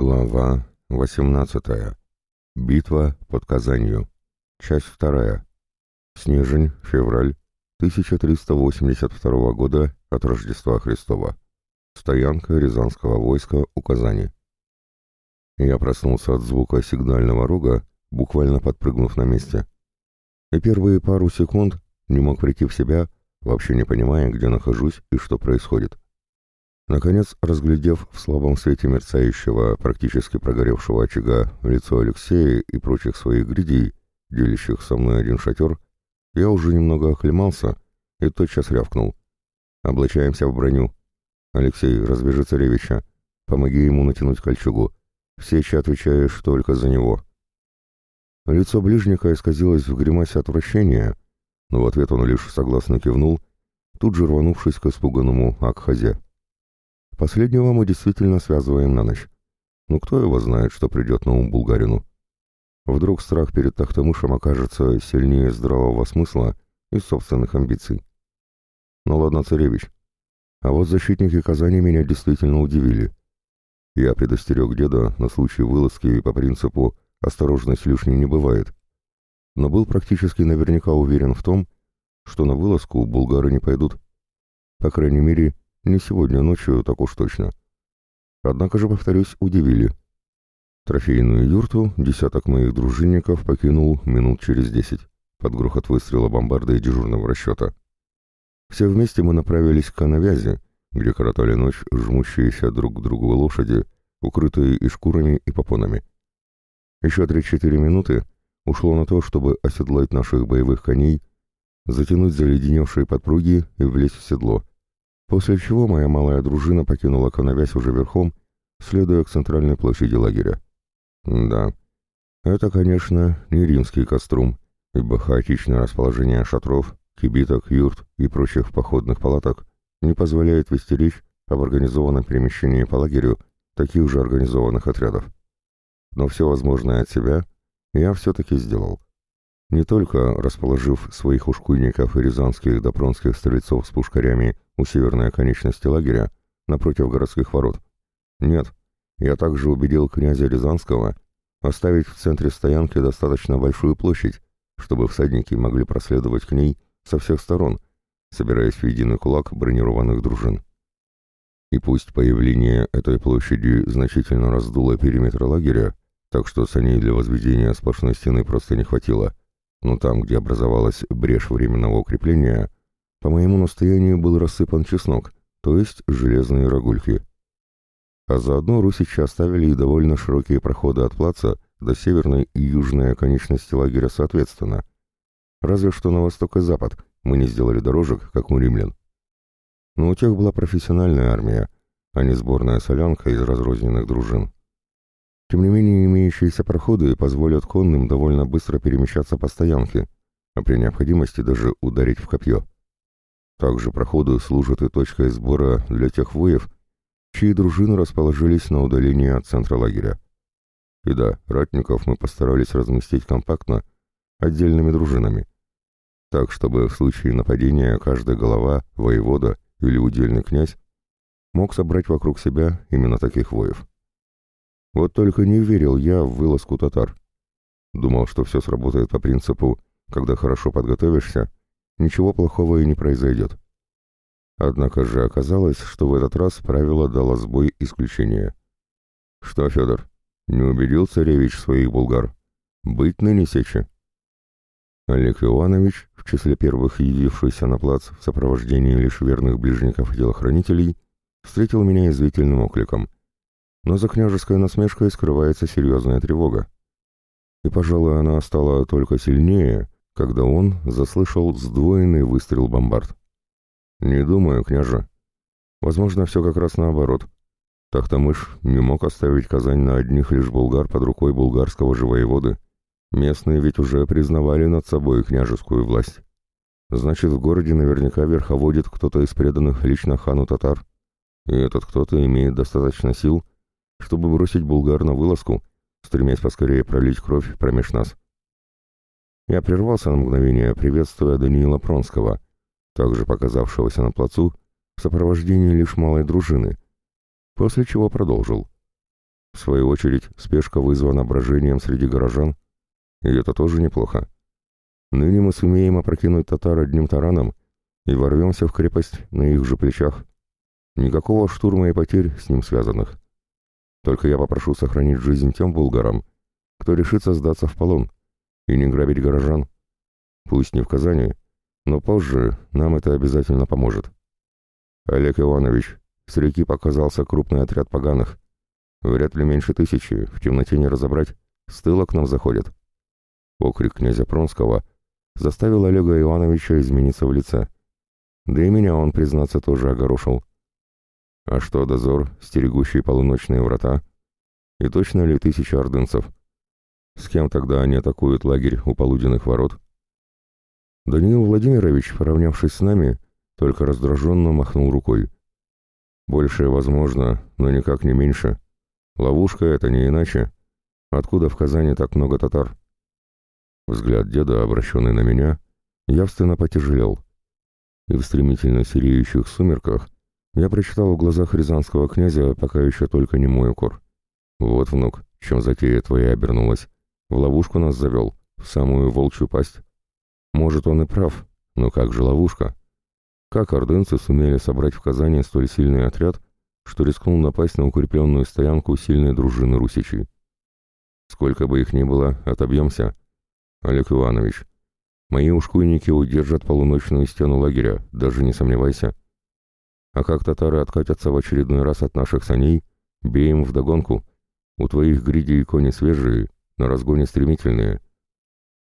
Глава 18. Битва под Казанью. Часть 2. Снежень, февраль 1382 года от Рождества Христова. Стоянка Рязанского войска у Казани. Я проснулся от звука сигнального рога, буквально подпрыгнув на месте. И первые пару секунд не мог прийти в себя, вообще не понимая, где нахожусь и что происходит. Наконец, разглядев в слабом свете мерцающего, практически прогоревшего очага лицо Алексея и прочих своих грядей, делящих со мной один шатер, я уже немного оклемался и тотчас рявкнул. «Облачаемся в броню. Алексей, разбежи царевича. Помоги ему натянуть кольчугу. Сеча отвечаешь только за него». Лицо ближника исказилось в гримасе отвращения, но в ответ он лишь согласно кивнул, тут же рванувшись к испуганному Акхазе. Последнего мы действительно связываем на ночь. Ну кто его знает, что придет на ум булгарину? Вдруг страх перед Тахтамышем окажется сильнее здравого смысла и собственных амбиций. Ну ладно, царевич. А вот защитники Казани меня действительно удивили. Я предостерег деда на случай вылазки по принципу «осторожность лишней не бывает». Но был практически наверняка уверен в том, что на вылазку булгары не пойдут. По крайней мере, не сегодня ночью, так уж точно. Однако же, повторюсь, удивили. Трофейную юрту десяток моих дружинников покинул минут через десять, под грохот выстрела бомбарды и дежурного расчета. Все вместе мы направились к навязи, где коротали ночь жмущиеся друг к другу лошади, укрытые и шкурами, и попонами. Еще три-четыре минуты ушло на то, чтобы оседлать наших боевых коней, затянуть заледеневшие подпруги и влезть в седло — После чего моя малая дружина покинула Коновязь уже верхом, следуя к центральной площади лагеря. Да, это, конечно, не римский кострум, ибо хаотичное расположение шатров, кибиток, юрт и прочих походных палаток не позволяет вести речь об организованном перемещении по лагерю таких же организованных отрядов. Но все возможное от себя я все-таки сделал. Не только расположив своих ушкуйников и рязанских допронских стрельцов с пушкарями у северной оконечности лагеря, напротив городских ворот. Нет, я также убедил князя Рязанского оставить в центре стоянки достаточно большую площадь, чтобы всадники могли проследовать к ней со всех сторон, собираясь в единый кулак бронированных дружин. И пусть появление этой площади значительно раздуло периметр лагеря, так что саней для возведения сплошной стены просто не хватило, но там, где образовалась брешь временного укрепления, по моему настоянию был рассыпан чеснок, то есть железные рогульки. А заодно русичи оставили и довольно широкие проходы от плаца до северной и южной оконечности лагеря соответственно. Разве что на восток и запад мы не сделали дорожек, как у римлян. Но у тех была профессиональная армия, а не сборная солянка из разрозненных дружин. Тем не менее, имеющиеся проходы позволят конным довольно быстро перемещаться по стоянке, а при необходимости даже ударить в копье. Также проходы служат и точкой сбора для тех воев, чьи дружины расположились на удалении от центра лагеря. И да, ратников мы постарались разместить компактно, отдельными дружинами, так чтобы в случае нападения каждая голова, воевода или удельный князь мог собрать вокруг себя именно таких воев. Вот только не верил я в вылазку татар. Думал, что все сработает по принципу «когда хорошо подготовишься, ничего плохого и не произойдет». Однако же оказалось, что в этот раз правило дало сбой исключения. «Что, Федор, не убедил царевич своих булгар? Быть ныне сече?» Олег Иванович, в числе первых явившийся на плац в сопровождении лишь верных ближников и телохранителей, встретил меня извительным окликом — но за княжеской насмешкой скрывается серьезная тревога. И, пожалуй, она стала только сильнее, когда он заслышал сдвоенный выстрел бомбард. «Не думаю, княже. Возможно, все как раз наоборот. Тахтамыш не мог оставить Казань на одних лишь булгар под рукой булгарского же воеводы. Местные ведь уже признавали над собой княжескую власть. Значит, в городе наверняка верховодит кто-то из преданных лично хану татар. И этот кто-то имеет достаточно сил, чтобы бросить булгар на вылазку, стремясь поскорее пролить кровь промеж нас. Я прервался на мгновение, приветствуя Даниила Пронского, также показавшегося на плацу, в сопровождении лишь малой дружины, после чего продолжил. В свою очередь, спешка вызвана брожением среди горожан, и это тоже неплохо. Ныне мы сумеем опрокинуть татар одним тараном и ворвемся в крепость на их же плечах. Никакого штурма и потерь с ним связанных. Только я попрошу сохранить жизнь тем булгарам, кто решится сдаться в полон и не грабить горожан. Пусть не в Казани, но позже нам это обязательно поможет. Олег Иванович, с реки показался крупный отряд поганых. Вряд ли меньше тысячи, в темноте не разобрать, с тыла к нам заходят. Окрик князя Пронского заставил Олега Ивановича измениться в лице. Да и меня он, признаться, тоже огорошил. А что дозор, стерегущий полуночные врата? И точно ли тысяча ордынцев? С кем тогда они атакуют лагерь у полуденных ворот? Даниил Владимирович, поравнявшись с нами, только раздраженно махнул рукой. Большее возможно, но никак не меньше. Ловушка это не иначе. Откуда в Казани так много татар? Взгляд деда, обращенный на меня, явственно потяжелел. И в стремительно сереющих сумерках я прочитал в глазах рязанского князя пока еще только не мой укор. Вот, внук, чем затея твоя обернулась. В ловушку нас завел, в самую волчью пасть. Может, он и прав, но как же ловушка? Как ордынцы сумели собрать в Казани столь сильный отряд, что рискнул напасть на укрепленную стоянку сильной дружины русичей? Сколько бы их ни было, отобьемся. Олег Иванович, мои ушкуйники удержат полуночную стену лагеря, даже не сомневайся. А как татары откатятся в очередной раз от наших саней, бей им вдогонку. У твоих гриди и кони свежие, на разгоне стремительные.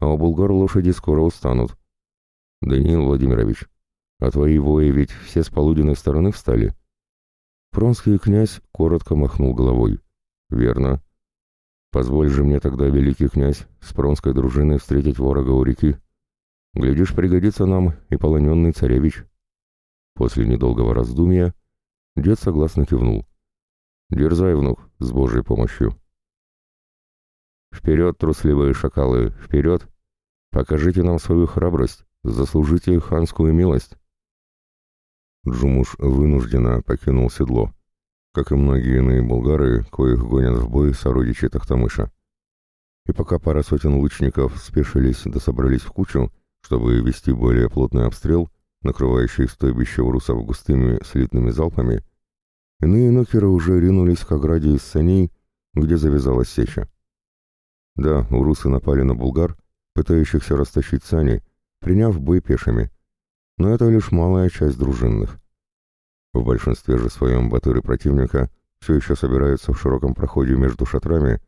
А у булгар лошади скоро устанут. Даниил Владимирович, а твои вои ведь все с полуденной стороны встали? Пронский князь коротко махнул головой. Верно. Позволь же мне тогда, великий князь, с пронской дружиной встретить ворога у реки. Глядишь, пригодится нам и полоненный царевич. После недолгого раздумья дед согласно кивнул. Дерзай, внук, с Божьей помощью. Вперед, трусливые шакалы, вперед! Покажите нам свою храбрость, заслужите ханскую милость. Джумуш вынужденно покинул седло, как и многие иные булгары, коих гонят в бой сородичи Тахтамыша. И пока пара сотен лучников спешились да собрались в кучу, чтобы вести более плотный обстрел, накрывающий стойбище урусов густыми слитными залпами, иные нокеры уже ринулись к ограде из саней, где завязалась сеча. Да, урусы напали на булгар, пытающихся растащить сани, приняв бой пешими. Но это лишь малая часть дружинных. В большинстве же своем батыры противника все еще собираются в широком проходе между шатрами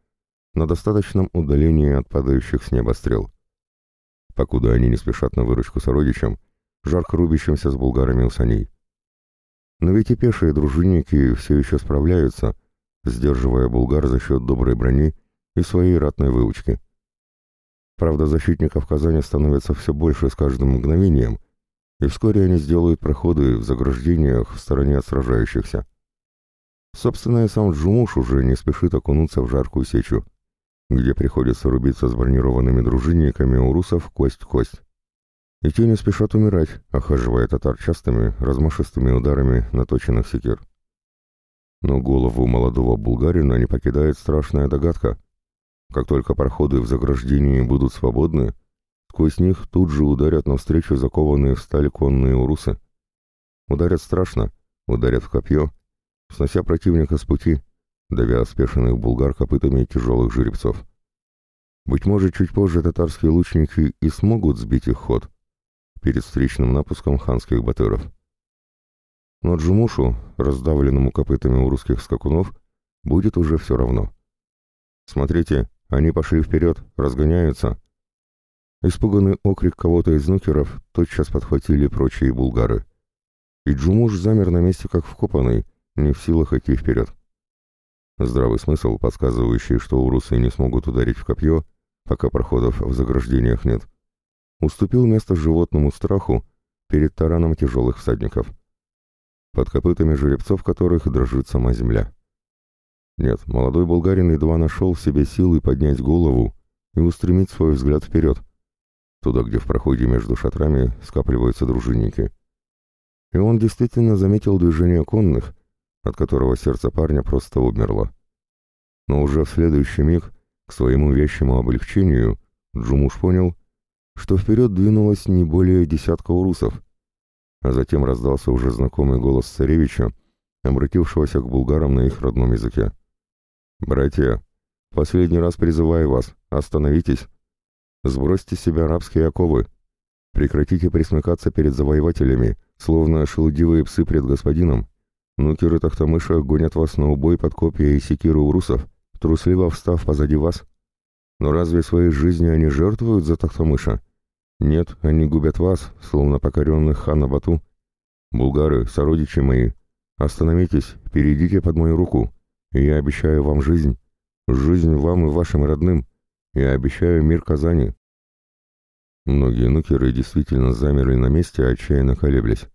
на достаточном удалении от падающих с неба стрел. Покуда они не спешат на выручку сородичам, жарко рубящимся с булгарами у саней. Но ведь и пешие дружинники все еще справляются, сдерживая булгар за счет доброй брони и своей ратной выучки. Правда, защитников Казани становится все больше с каждым мгновением, и вскоре они сделают проходы в заграждениях в стороне от сражающихся. Собственно, и сам Джумуш уже не спешит окунуться в жаркую сечу, где приходится рубиться с бронированными дружинниками у русов кость кость. И те не спешат умирать, охаживая татар частыми, размашистыми ударами наточенных секир. Но голову молодого булгарина не покидает страшная догадка. Как только проходы в заграждении будут свободны, сквозь них тут же ударят навстречу закованные в сталь конные урусы. Ударят страшно, ударят в копье, снося противника с пути, давя спешенных булгар копытами тяжелых жеребцов. Быть может, чуть позже татарские лучники и смогут сбить их ход перед встречным напуском ханских батыров. Но Джумушу, раздавленному копытами у русских скакунов, будет уже все равно. «Смотрите, они пошли вперед, разгоняются. Испуганный окрик кого-то из нукеров тотчас подхватили прочие булгары. И Джумуш замер на месте как вкопанный, не в силах идти вперед. Здравый смысл, подсказывающий, что урусы не смогут ударить в копье, пока проходов в заграждениях нет, уступил место животному страху перед тараном тяжелых всадников, под копытами жеребцов которых дрожит сама земля. Нет, молодой болгарин едва нашел в себе силы поднять голову и устремить свой взгляд вперед, туда, где в проходе между шатрами скапливаются дружинники. И он действительно заметил движение конных, от которого сердце парня просто умерло. Но уже в следующий миг, к своему вещему облегчению, Джумуш понял, что вперед двинулось не более десятка урусов, а затем раздался уже знакомый голос царевича, обратившегося к булгарам на их родном языке. «Братья, последний раз призываю вас, остановитесь, сбросьте с себя рабские оковы, прекратите присмыкаться перед завоевателями, словно шелудивые псы пред господином. Нукеры Тахтамыша гонят вас на убой под копья и секиры урусов, трусливо встав позади вас. Но разве своей жизни они жертвуют за Тахтамыша? Нет, они губят вас, словно покоренных хана Бату. Булгары, сородичи мои, остановитесь, перейдите под мою руку, я обещаю вам жизнь, жизнь вам и вашим родным, я обещаю мир Казани. Многие нукеры действительно замерли на месте, отчаянно колеблясь.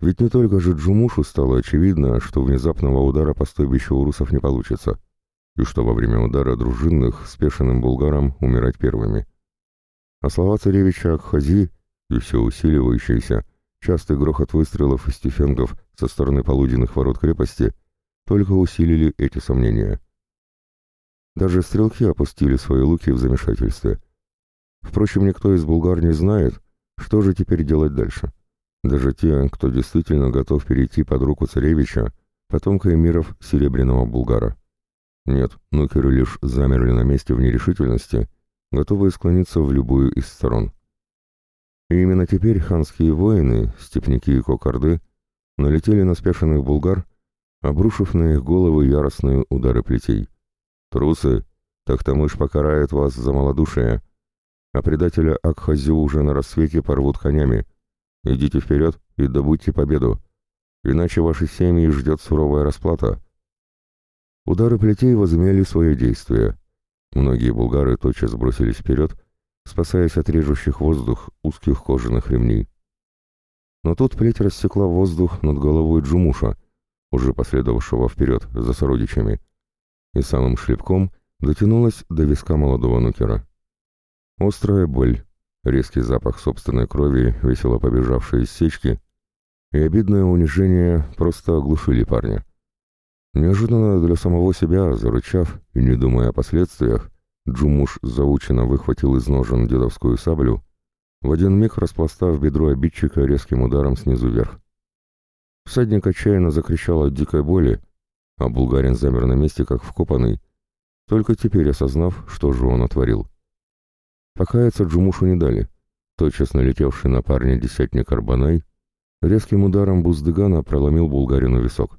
Ведь не только же Джумушу стало очевидно, что внезапного удара по стойбищу у русов не получится, и что во время удара дружинных спешенным булгарам умирать первыми. А слова царевича Акхази и все усиливающийся, частый грохот выстрелов из тифенгов со стороны полуденных ворот крепости только усилили эти сомнения. Даже стрелки опустили свои луки в замешательстве. Впрочем, никто из булгар не знает, что же теперь делать дальше. Даже те, кто действительно готов перейти под руку царевича, потомка эмиров Серебряного Булгара. Нет, нукеры лишь замерли на месте в нерешительности готовые склониться в любую из сторон. И именно теперь ханские воины, степники и кокарды, налетели на спешенных булгар, обрушив на их головы яростные удары плетей. «Трусы! Тахтамыш покарает вас за малодушие, а предателя Акхазю уже на рассвете порвут конями. Идите вперед и добудьте победу, иначе ваши семьи ждет суровая расплата». Удары плетей возымели свое действие — Многие булгары тотчас бросились вперед, спасаясь от режущих воздух узких кожаных ремней. Но тут плеть рассекла воздух над головой Джумуша, уже последовавшего вперед за сородичами, и самым шлепком дотянулась до виска молодого нукера. Острая боль, резкий запах собственной крови, весело побежавшие из сечки, и обидное унижение просто оглушили парня. Неожиданно для самого себя, зарычав и не думая о последствиях, Джумуш заученно выхватил из ножен дедовскую саблю, в один миг распластав бедро обидчика резким ударом снизу вверх. Всадник отчаянно закричал от дикой боли, а булгарин замер на месте, как вкопанный, только теперь осознав, что же он отворил. Покаяться Джумушу не дали. Тотчас налетевший на парня десятник Арбанай резким ударом буздыгана проломил булгарину висок.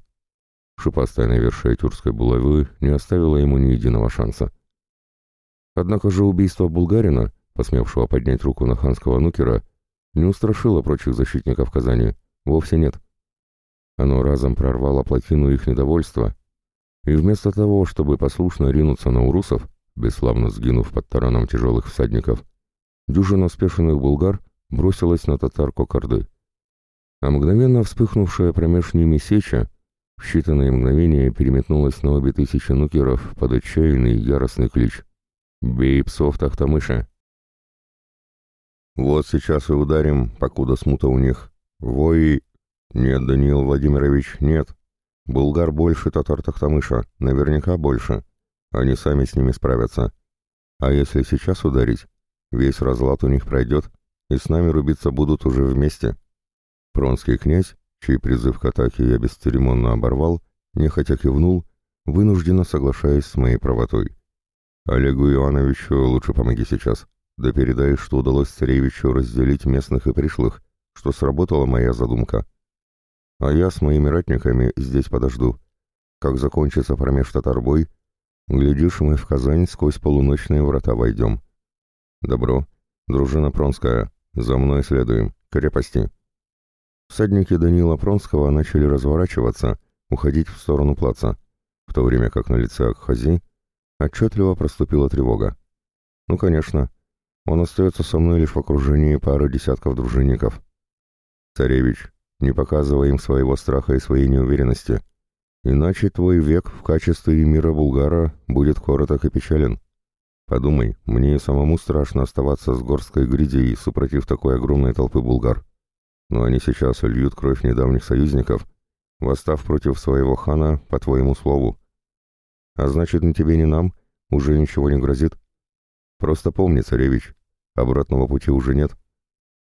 Шипастая навершие тюркской булавы не оставила ему ни единого шанса. Однако же убийство булгарина, посмевшего поднять руку на ханского нукера, не устрашило прочих защитников Казани, вовсе нет. Оно разом прорвало плотину их недовольства, и вместо того, чтобы послушно ринуться на урусов, бесславно сгинув под тараном тяжелых всадников, дюжина спешенных булгар бросилась на татар Кокарды. А мгновенно вспыхнувшая промеж ними сеча в считанные мгновения переметнулась на обе тысячи нукеров под отчаянный яростный клич. «Бей псов Тахтамыша!» «Вот сейчас и ударим, покуда смута у них. Вои...» «Нет, Даниил Владимирович, нет. Булгар больше татар Тахтамыша, наверняка больше. Они сами с ними справятся. А если сейчас ударить, весь разлад у них пройдет, и с нами рубиться будут уже вместе». Пронский князь чей призыв к атаке я бесцеремонно оборвал, нехотя кивнул, вынужденно соглашаясь с моей правотой. Олегу Ивановичу лучше помоги сейчас, да передай, что удалось царевичу разделить местных и пришлых, что сработала моя задумка. А я с моими ратниками здесь подожду. Как закончится промеж татар бой, глядишь, мы в Казань сквозь полуночные врата войдем. Добро. Дружина Пронская, за мной следуем. Крепости. Всадники Данила Пронского начали разворачиваться, уходить в сторону плаца, в то время как на лице Акхази отчетливо проступила тревога. Ну, конечно, он остается со мной лишь в окружении пары десятков дружинников. Царевич, не показывай им своего страха и своей неуверенности, иначе твой век в качестве мира Булгара будет короток и печален. Подумай, мне самому страшно оставаться с горсткой гридей супротив такой огромной толпы булгар но они сейчас льют кровь недавних союзников, восстав против своего хана по твоему слову. А значит, ни тебе, ни нам уже ничего не грозит. Просто помни, царевич, обратного пути уже нет.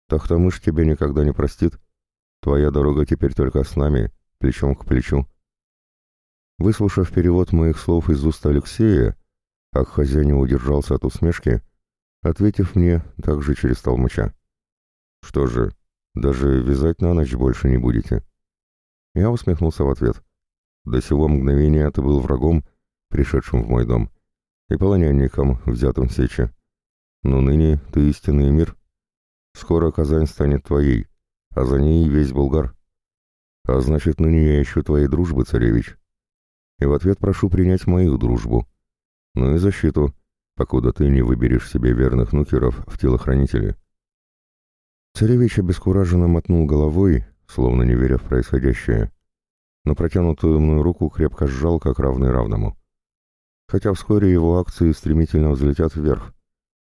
Тахтамыш тебя никогда не простит. Твоя дорога теперь только с нами, плечом к плечу. Выслушав перевод моих слов из уст Алексея, Ак хозяин удержался от усмешки, ответив мне также через толмача. «Что же, даже вязать на ночь больше не будете?» Я усмехнулся в ответ. До сего мгновения ты был врагом, пришедшим в мой дом, и полонянником, взятым в сече. Но ныне ты истинный мир. Скоро Казань станет твоей, а за ней весь Булгар. А значит, ныне я ищу твоей дружбы, царевич. И в ответ прошу принять мою дружбу. Ну и защиту, покуда ты не выберешь себе верных нукеров в телохранители. Царевич обескураженно мотнул головой, словно не веря в происходящее но протянутую мной руку крепко сжал, как равный равному. Хотя вскоре его акции стремительно взлетят вверх,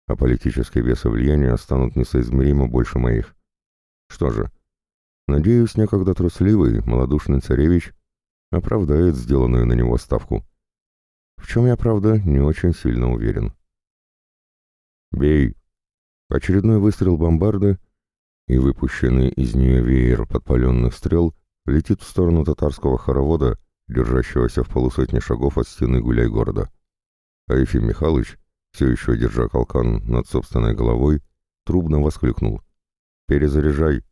а политические вес и влияние станут несоизмеримо больше моих. Что же, надеюсь, некогда трусливый, малодушный царевич оправдает сделанную на него ставку. В чем я, правда, не очень сильно уверен. «Бей!» Очередной выстрел бомбарды и выпущенный из нее веер подпаленных стрел летит в сторону татарского хоровода, держащегося в полусотни шагов от стены гуляй города. А Ефим Михайлович, все еще держа колкан над собственной головой, трубно воскликнул. «Перезаряжай!»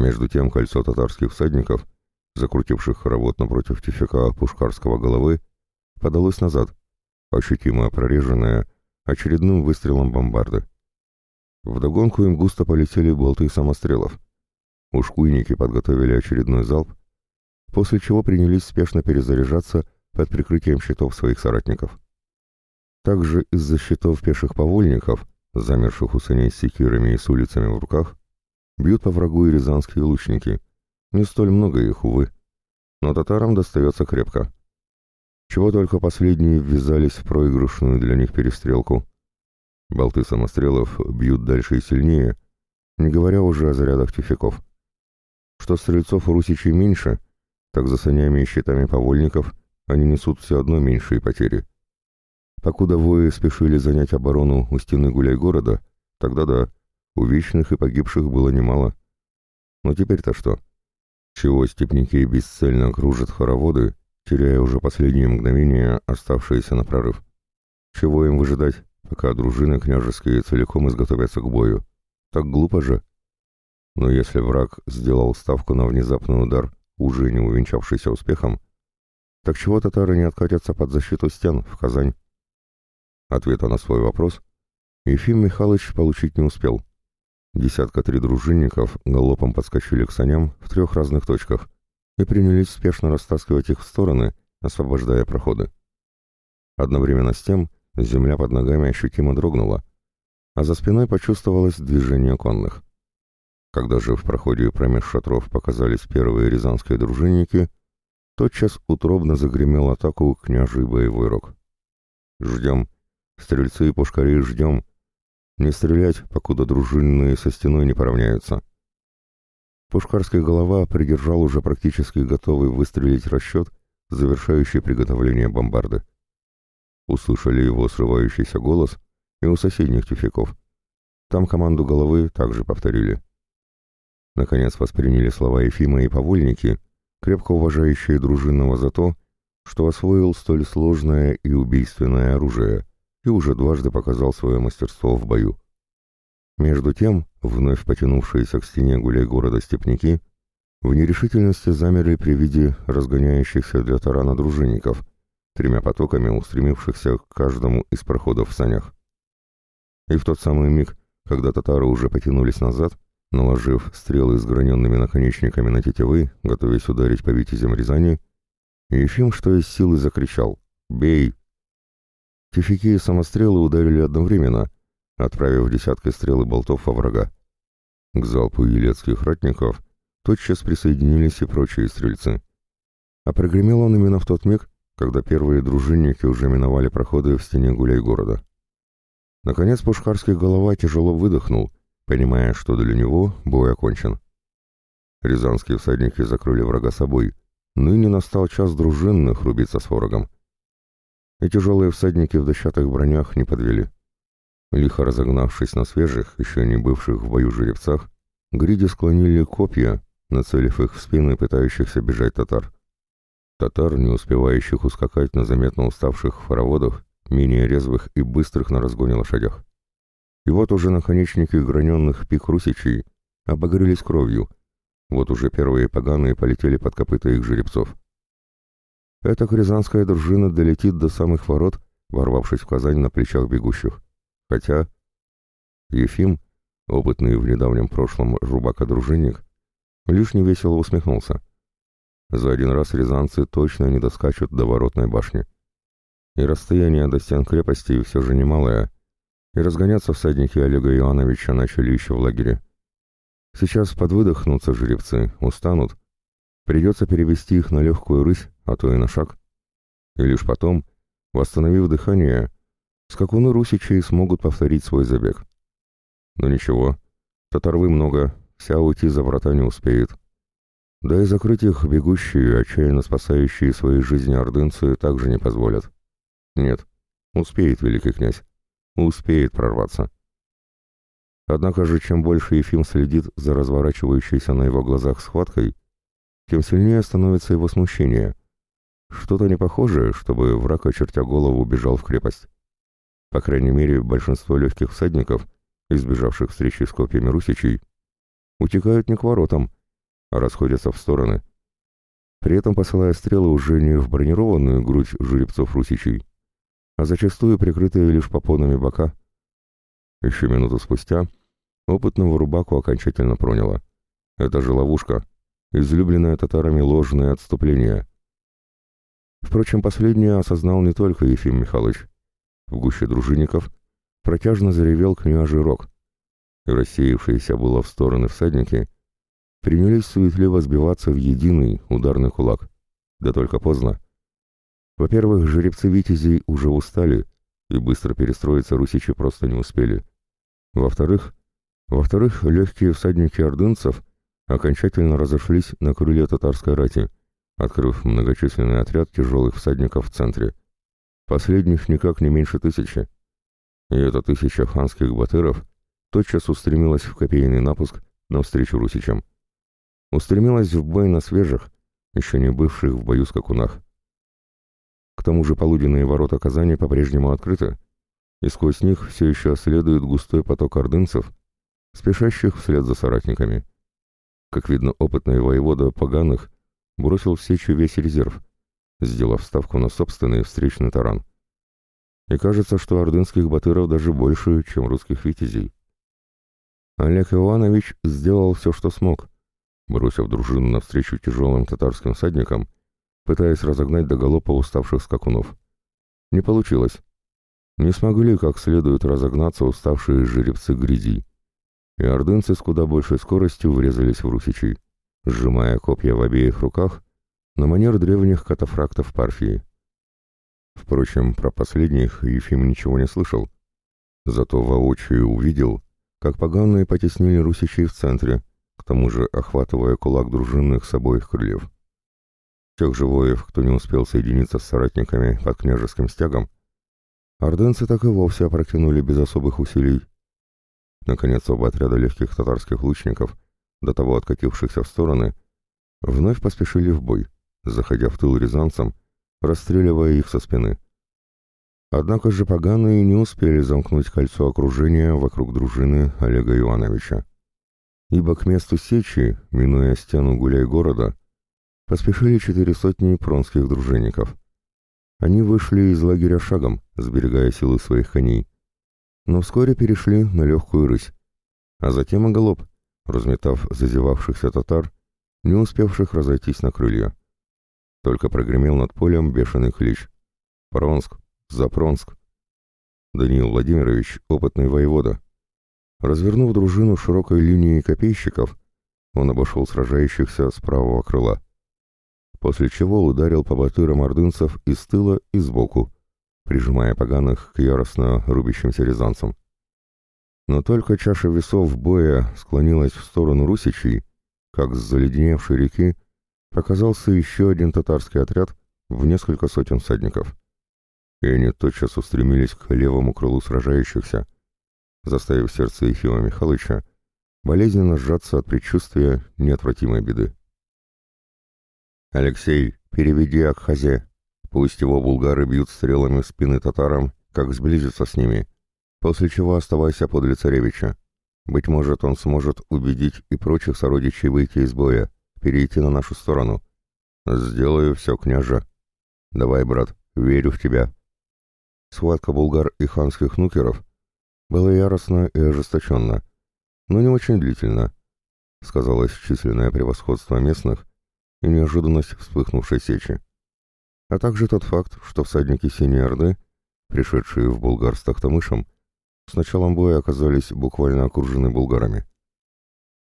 Между тем кольцо татарских всадников, закрутивших хоровод напротив тюфяка пушкарского головы, подалось назад, ощутимо прореженное очередным выстрелом бомбарды. Вдогонку им густо полетели болты самострелов — Ушкуйники подготовили очередной залп, после чего принялись спешно перезаряжаться под прикрытием щитов своих соратников. Также из-за щитов пеших повольников, замерших у саней с секирами и с улицами в руках, бьют по врагу и рязанские лучники. Не столь много их, увы. Но татарам достается крепко. Чего только последние ввязались в проигрышную для них перестрелку. Болты самострелов бьют дальше и сильнее, не говоря уже о зарядах тюфяков. Что стрельцов у русичей меньше, так за санями и щитами повольников они несут все одно меньшие потери. Покуда вои спешили занять оборону у стены гуляй-города, тогда да, у вечных и погибших было немало. Но теперь-то что? Чего степники бесцельно кружат хороводы, теряя уже последние мгновения, оставшиеся на прорыв? Чего им выжидать, пока дружины княжеские целиком изготовятся к бою? Так глупо же. Но если враг сделал ставку на внезапный удар, уже не увенчавшийся успехом, так чего татары не откатятся под защиту стен в Казань? Ответа на свой вопрос Ефим Михайлович получить не успел. Десятка три дружинников галопом подскочили к саням в трех разных точках и принялись спешно растаскивать их в стороны, освобождая проходы. Одновременно с тем земля под ногами ощутимо дрогнула, а за спиной почувствовалось движение конных. Когда же в проходе промеж шатров показались первые рязанские дружинники, тотчас утробно загремел атаку княжий боевой рог. «Ждем! Стрельцы и пушкари ждем! Не стрелять, покуда дружинные со стеной не поравняются!» Пушкарский голова придержал уже практически готовый выстрелить расчет, завершающий приготовление бомбарды. Услышали его срывающийся голос и у соседних тюфяков. Там команду головы также повторили. Наконец восприняли слова Ефима и повольники, крепко уважающие дружинного за то, что освоил столь сложное и убийственное оружие и уже дважды показал свое мастерство в бою. Между тем, вновь потянувшиеся к стене гуляй города степняки в нерешительности замерли при виде разгоняющихся для тарана дружинников, тремя потоками устремившихся к каждому из проходов в санях. И в тот самый миг, когда татары уже потянулись назад, Наложив стрелы с граненными наконечниками на тетивы, готовясь ударить по витязям Рязани, Ефим что из силы закричал «Бей!». Тифики и самострелы ударили одновременно, отправив десятки стрел и болтов во врага. К залпу елецких ратников тотчас присоединились и прочие стрельцы. А прогремел он именно в тот миг, когда первые дружинники уже миновали проходы в стене гуляй города. Наконец пушкарский голова тяжело выдохнул — понимая, что для него бой окончен. Рязанские всадники закрыли врага собой. Ныне настал час дружинных рубиться с ворогом. И тяжелые всадники в дощатых бронях не подвели. Лихо разогнавшись на свежих, еще не бывших в бою жеребцах, гриди склонили копья, нацелив их в спины пытающихся бежать татар. Татар, не успевающих ускакать на заметно уставших хороводах, менее резвых и быстрых на разгоне лошадях. И вот уже наконечники граненных пик русичей обогрелись кровью, вот уже первые поганые полетели под копыта их жеребцов. Эта рязанская дружина долетит до самых ворот, ворвавшись в Казань на плечах бегущих. Хотя Ефим, опытный в недавнем прошлом рубака-дружинник, лишь невесело усмехнулся. За один раз рязанцы точно не доскачут до воротной башни. И расстояние до стен крепости все же немалое, и разгоняться всадники Олега Иоанновича начали еще в лагере. Сейчас подвыдохнутся жеребцы, устанут, придется перевести их на легкую рысь, а то и на шаг. И лишь потом, восстановив дыхание, скакуны русичей смогут повторить свой забег. Но ничего, татарвы много, вся уйти за врата не успеет. Да и закрыть их бегущие, отчаянно спасающие свои жизни ордынцы также не позволят. Нет, успеет великий князь, успеет прорваться. Однако же, чем больше Ефим следит за разворачивающейся на его глазах схваткой, тем сильнее становится его смущение. Что-то не похожее, чтобы враг, очертя голову, убежал в крепость. По крайней мере, большинство легких всадников, избежавших встречи с копьями русичей, утекают не к воротам, а расходятся в стороны, при этом посылая стрелы уже не в бронированную грудь жеребцов русичей, а зачастую прикрытые лишь попонами бока. Еще минуту спустя опытного рубаку окончательно проняло. Это же ловушка, излюбленное татарами ложное отступление. Впрочем, последнее осознал не только Ефим Михайлович. В гуще дружинников протяжно заревел княжий рог, рассеявшиеся было в стороны всадники принялись суетливо сбиваться в единый ударный кулак. Да только поздно. Во-первых, жеребцы Витязей уже устали, и быстро перестроиться русичи просто не успели. Во-вторых, во-вторых, легкие всадники ордынцев окончательно разошлись на крыле татарской рати, открыв многочисленный отряд тяжелых всадников в центре. Последних никак не меньше тысячи. И эта тысяча ханских батыров тотчас устремилась в копейный напуск навстречу русичам. Устремилась в бой на свежих, еще не бывших в бою скакунах. К тому же полуденные ворота Казани по-прежнему открыты, и сквозь них все еще следует густой поток ордынцев, спешащих вслед за соратниками. Как видно, опытный воевода Поганых бросил в сечу весь резерв, сделав ставку на собственный встречный таран. И кажется, что ордынских батыров даже больше, чем русских витязей. Олег Иванович сделал все, что смог, бросив дружину навстречу тяжелым татарским всадникам, пытаясь разогнать до галопа уставших скакунов. Не получилось. Не смогли как следует разогнаться уставшие жеребцы гряди, и ордынцы с куда большей скоростью врезались в русичей, сжимая копья в обеих руках на манер древних катафрактов Парфии. Впрочем, про последних Ефим ничего не слышал, зато воочию увидел, как поганые потеснили русичей в центре, к тому же охватывая кулак дружинных с обоих крыльев. Тех же воев, кто не успел соединиться с соратниками под княжеским стягом, ордынцы так и вовсе опрокинули без особых усилий. Наконец, оба отряда легких татарских лучников, до того откатившихся в стороны, вновь поспешили в бой, заходя в тыл рязанцам, расстреливая их со спины. Однако же поганые не успели замкнуть кольцо окружения вокруг дружины Олега Ивановича ибо к месту сечи, минуя стену гуляй-города, поспешили четыре сотни пронских дружинников. Они вышли из лагеря шагом, сберегая силы своих коней, но вскоре перешли на легкую рысь, а затем и галоп, разметав зазевавшихся татар, не успевших разойтись на крылья. Только прогремел над полем бешеный клич. «Пронск! За Пронск!» Даниил Владимирович — опытный воевода, Развернув дружину широкой линией копейщиков, он обошел сражающихся с правого крыла, после чего ударил по батырам ордынцев из тыла и сбоку, прижимая поганых к яростно рубящимся рязанцам. Но только чаша весов боя склонилась в сторону русичей, как с заледеневшей реки показался еще один татарский отряд в несколько сотен всадников. и они тотчас устремились к левому крылу сражающихся, заставив сердце Ефима Михайловича болезненно сжаться от предчувствия неотвратимой беды. «Алексей, переведи Акхазе, пусть его булгары бьют стрелами в спины татарам, как сблизиться с ними, после чего оставайся подле царевича. Быть может, он сможет убедить и прочих сородичей выйти из боя, перейти на нашу сторону. Сделаю все, княже. Давай, брат, верю в тебя». Схватка булгар и ханских нукеров была яростна и ожесточенна, но не очень длительно. Сказалось численное превосходство местных и неожиданность вспыхнувшей сечи. А также тот факт, что всадники Синей Орды, пришедшие в Булгар с Тахтамышем, с началом боя оказались буквально окружены булгарами.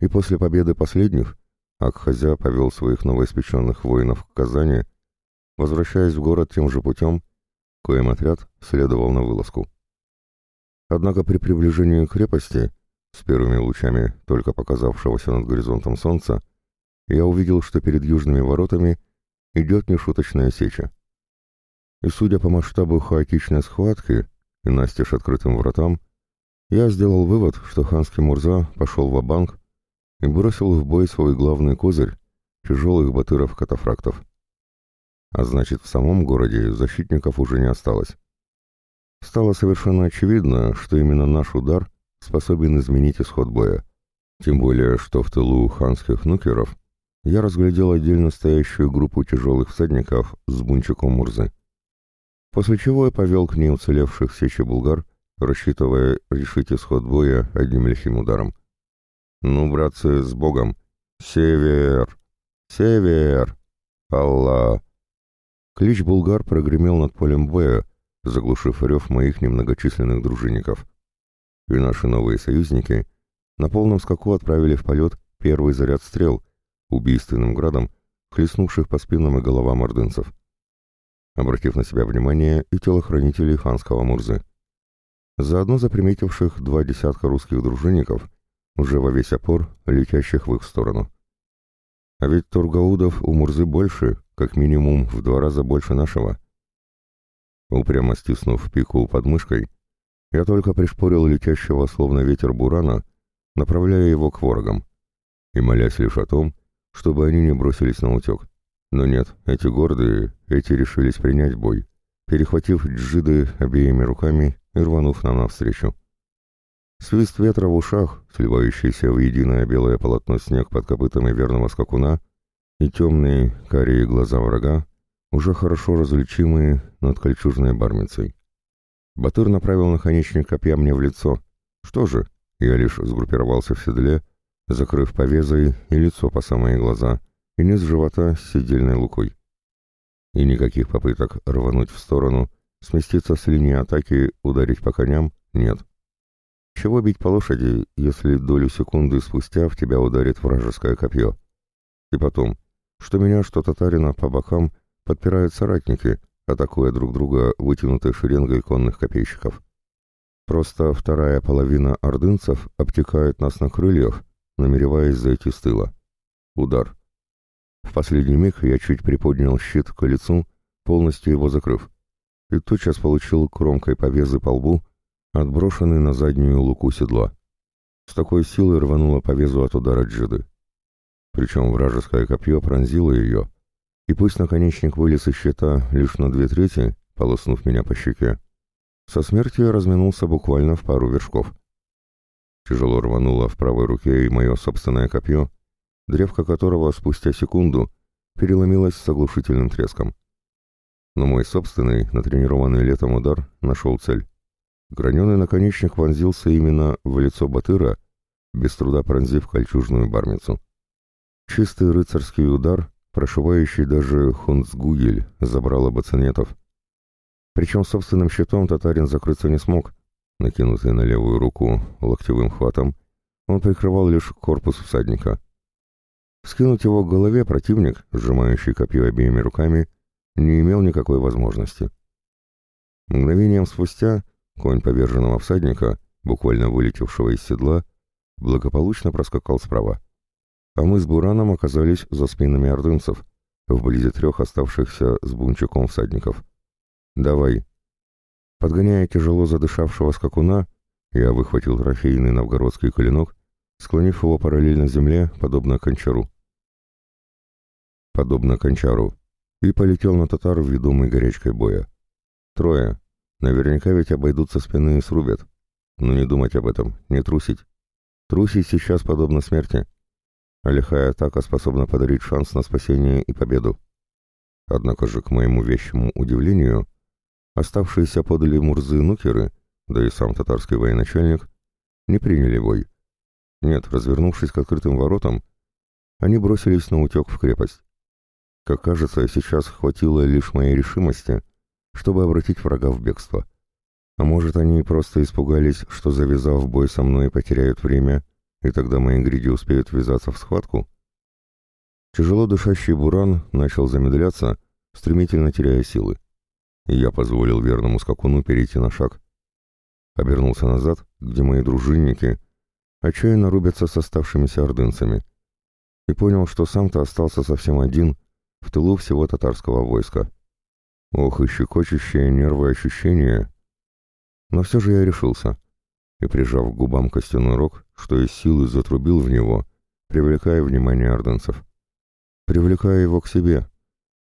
И после победы последних Акхазя повел своих новоиспеченных воинов к Казани, возвращаясь в город тем же путем, коим отряд следовал на вылазку. Однако при приближении к крепости, с первыми лучами только показавшегося над горизонтом солнца, я увидел, что перед южными воротами идет нешуточная сеча. И судя по масштабу хаотичной схватки и настежь открытым вратам, я сделал вывод, что ханский Мурза пошел в банк и бросил в бой свой главный козырь тяжелых батыров-катафрактов. А значит, в самом городе защитников уже не осталось. Стало совершенно очевидно, что именно наш удар способен изменить исход боя. Тем более, что в тылу ханских нукеров я разглядел отдельно стоящую группу тяжелых всадников с бунчиком Мурзы. После чего я повел к ней уцелевших сечи булгар, рассчитывая решить исход боя одним лихим ударом. «Ну, братцы, с Богом! Север! Север! Аллах!» Клич булгар прогремел над полем боя, заглушив рев моих немногочисленных дружинников. И наши новые союзники на полном скаку отправили в полет первый заряд стрел, убийственным градом, хлестнувших по спинам и головам ордынцев, обратив на себя внимание и телохранителей ханского Мурзы. Заодно заприметивших два десятка русских дружинников, уже во весь опор, летящих в их сторону. А ведь Тургаудов у Мурзы больше, как минимум в два раза больше нашего. Упрямо стиснув пику под мышкой, я только пришпорил летящего словно ветер бурана, направляя его к ворогам, и молясь лишь о том, чтобы они не бросились на утек. Но нет, эти гордые, эти решились принять бой, перехватив джиды обеими руками и рванув нам навстречу. Свист ветра в ушах, сливающийся в единое белое полотно снег под копытами верного скакуна, и темные карие глаза врага, уже хорошо различимые над кольчужной бармицей. Батыр направил наконечник копья мне в лицо. Что же, я лишь сгруппировался в седле, закрыв повезой и лицо по самые глаза, и низ живота с седельной лукой. И никаких попыток рвануть в сторону, сместиться с линии атаки, ударить по коням нет. Чего бить по лошади, если долю секунды спустя в тебя ударит вражеское копье? И потом, что меня, что татарина по бокам подпирают соратники, атакуя друг друга вытянутой шеренгой конных копейщиков. Просто вторая половина ордынцев обтекает нас на крыльях, намереваясь зайти с тыла. Удар. В последний миг я чуть приподнял щит к лицу, полностью его закрыв, и тотчас получил кромкой повезы по лбу, отброшенный на заднюю луку седла. С такой силой рвануло по везу от удара джиды. Причем вражеское копье пронзило ее, и пусть наконечник вылез из щита лишь на две трети, полоснув меня по щеке, со смертью я разминулся буквально в пару вершков. Тяжело рвануло в правой руке и мое собственное копье, древко которого спустя секунду переломилось с оглушительным треском. Но мой собственный, натренированный летом удар нашел цель. Граненый наконечник вонзился именно в лицо Батыра, без труда пронзив кольчужную бармицу. Чистый рыцарский удар, прошивающий даже Хунцгугель, забрал бацинетов. Причем собственным щитом татарин закрыться не смог. Накинутый на левую руку локтевым хватом, он прикрывал лишь корпус всадника. Скинуть его к голове противник, сжимающий копье обеими руками, не имел никакой возможности. Мгновением спустя Конь поверженного всадника, буквально вылетевшего из седла, благополучно проскакал справа. А мы с Бураном оказались за спинами ордынцев, вблизи трех оставшихся с бунчаком всадников. «Давай!» Подгоняя тяжело задышавшего скакуна, я выхватил трофейный новгородский клинок, склонив его параллельно земле, подобно кончару. Подобно кончару. И полетел на татар, ведомый горячкой боя. Трое. Наверняка ведь обойдут со спины и срубят. Но не думать об этом, не трусить. Трусить сейчас подобно смерти. А лихая атака способна подарить шанс на спасение и победу. Однако же, к моему вещему удивлению, оставшиеся подали Мурзы нукеры, да и сам татарский военачальник, не приняли бой. Нет, развернувшись к открытым воротам, они бросились на утек в крепость. Как кажется, сейчас хватило лишь моей решимости, чтобы обратить врага в бегство. А может, они просто испугались, что, завязав бой со мной, потеряют время, и тогда мои гриди успеют ввязаться в схватку? Тяжело дышащий буран начал замедляться, стремительно теряя силы. И я позволил верному скакуну перейти на шаг. Обернулся назад, где мои дружинники отчаянно рубятся с оставшимися ордынцами. И понял, что сам-то остался совсем один в тылу всего татарского войска. Ох, и щекочущее нервы ощущения. Но все же я решился, и, прижав к губам костяной рог, что из силы затрубил в него, привлекая внимание ордынцев. Привлекая его к себе,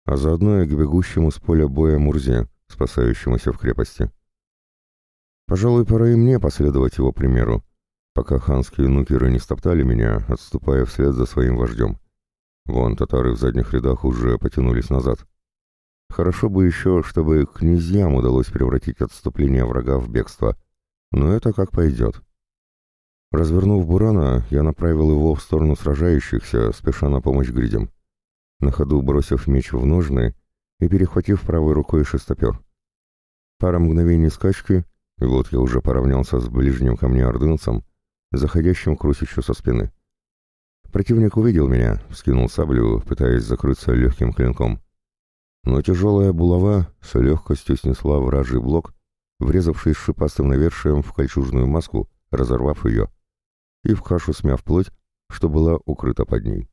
а заодно и к бегущему с поля боя Мурзе, спасающемуся в крепости. Пожалуй, пора и мне последовать его примеру, пока ханские нукеры не стоптали меня, отступая вслед за своим вождем. Вон татары в задних рядах уже потянулись назад. Хорошо бы еще, чтобы князьям удалось превратить отступление врага в бегство, но это как пойдет. Развернув Бурана, я направил его в сторону сражающихся, спеша на помощь гридям. На ходу бросив меч в ножны и перехватив правой рукой шестопер. Пара мгновений скачки, и вот я уже поравнялся с ближним ко мне ордынцем, заходящим к Русичу со спины. Противник увидел меня, вскинул саблю, пытаясь закрыться легким клинком. Но тяжелая булава с легкостью снесла вражий блок, врезавшись шипастым навершием в кольчужную маску, разорвав ее, и в кашу смяв плоть, что была укрыта под ней.